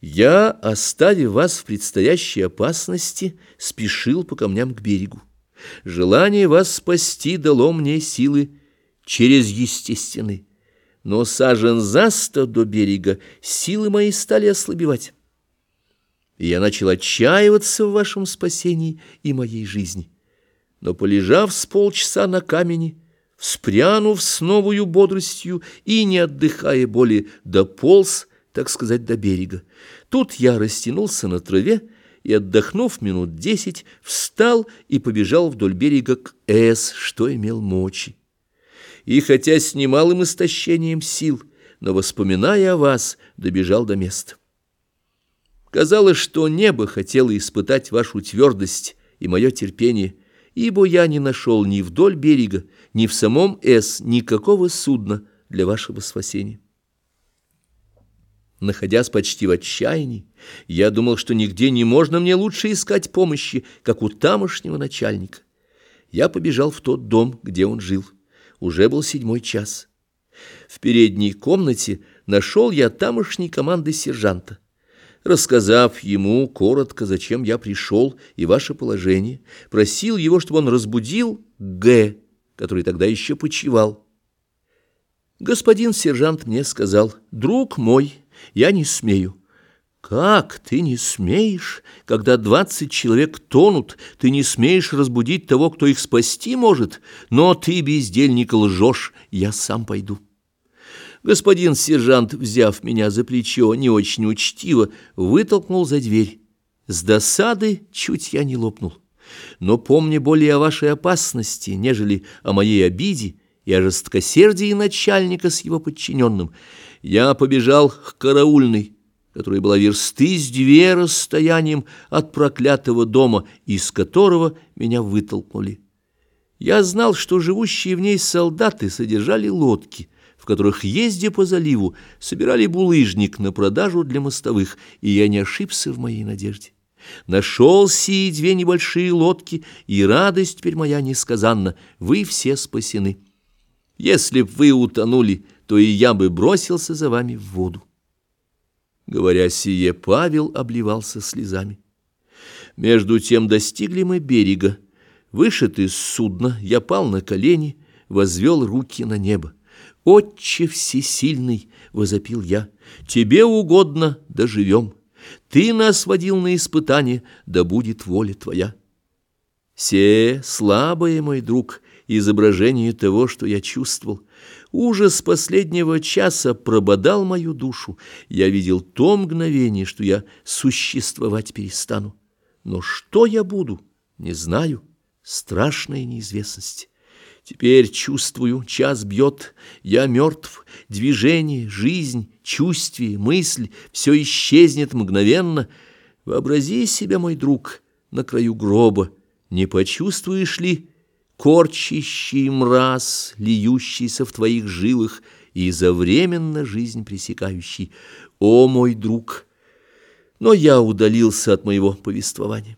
Я, оставив вас в предстоящей опасности, спешил по камням к берегу. Желание вас спасти дало мне силы через естественные, но сажен за сто до берега силы мои стали ослабевать. Я начал отчаиваться в вашем спасении и моей жизни. Но, полежав с полчаса на камени, вспрянув с новою бодростью и, не отдыхая более, дополз, так сказать, до берега. Тут я растянулся на траве и, отдохнув минут десять, встал и побежал вдоль берега к С, что имел мочи. И хотя с немалым истощением сил, но, воспоминая о вас, добежал до места. Казалось, что небо хотело испытать вашу твердость и мое терпение, ибо я не нашел ни вдоль берега, ни в самом С никакого судна для вашего спасения. Находясь почти в отчаянии, я думал, что нигде не можно мне лучше искать помощи, как у тамошнего начальника. Я побежал в тот дом, где он жил. Уже был седьмой час. В передней комнате нашел я тамошней команды сержанта. Рассказав ему коротко, зачем я пришел и ваше положение, просил его, чтобы он разбудил Г., который тогда еще почивал. Господин сержант мне сказал, «Друг мой, я не смею». «Как ты не смеешь, когда двадцать человек тонут, ты не смеешь разбудить того, кто их спасти может? Но ты, бездельник, лжешь, я сам пойду». Господин сержант, взяв меня за плечо не очень учтиво, вытолкнул за дверь. С досады чуть я не лопнул. Но помня более о вашей опасности, нежели о моей обиде, и о жесткосердии начальника с его подчиненным, я побежал к караульной, которая была версты с две расстоянием от проклятого дома, из которого меня вытолкнули. Я знал, что живущие в ней солдаты содержали лодки, в которых, ездя по заливу, собирали булыжник на продажу для мостовых, и я не ошибся в моей надежде. Нашел сии две небольшие лодки, и радость теперь моя несказанна, вы все спасены. Если б вы утонули, то и я бы бросился за вами в воду. Говоря сие, Павел обливался слезами. Между тем достигли мы берега. Вышед из судна, я пал на колени, возвел руки на небо. «Отче всесильный!» — возопил я. «Тебе угодно, доживем. Ты нас водил на испытание, да будет воля твоя». Се, слабое, мой друг, изображение того, что я чувствовал. Ужас последнего часа прободал мою душу. Я видел то мгновение, что я существовать перестану. Но что я буду, не знаю. Страшная неизвестность. Теперь чувствую, час бьет, я мертв, движение, жизнь, чувствие, мысль, все исчезнет мгновенно. Вообрази себя, мой друг, на краю гроба, не почувствуешь ли корчащий мраз, льющийся в твоих жилах и завременно жизнь пресекающий? О, мой друг! Но я удалился от моего повествования.